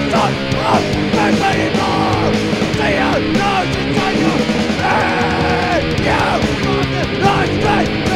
The top of the anymore. Say out, no, to you, you, not straight,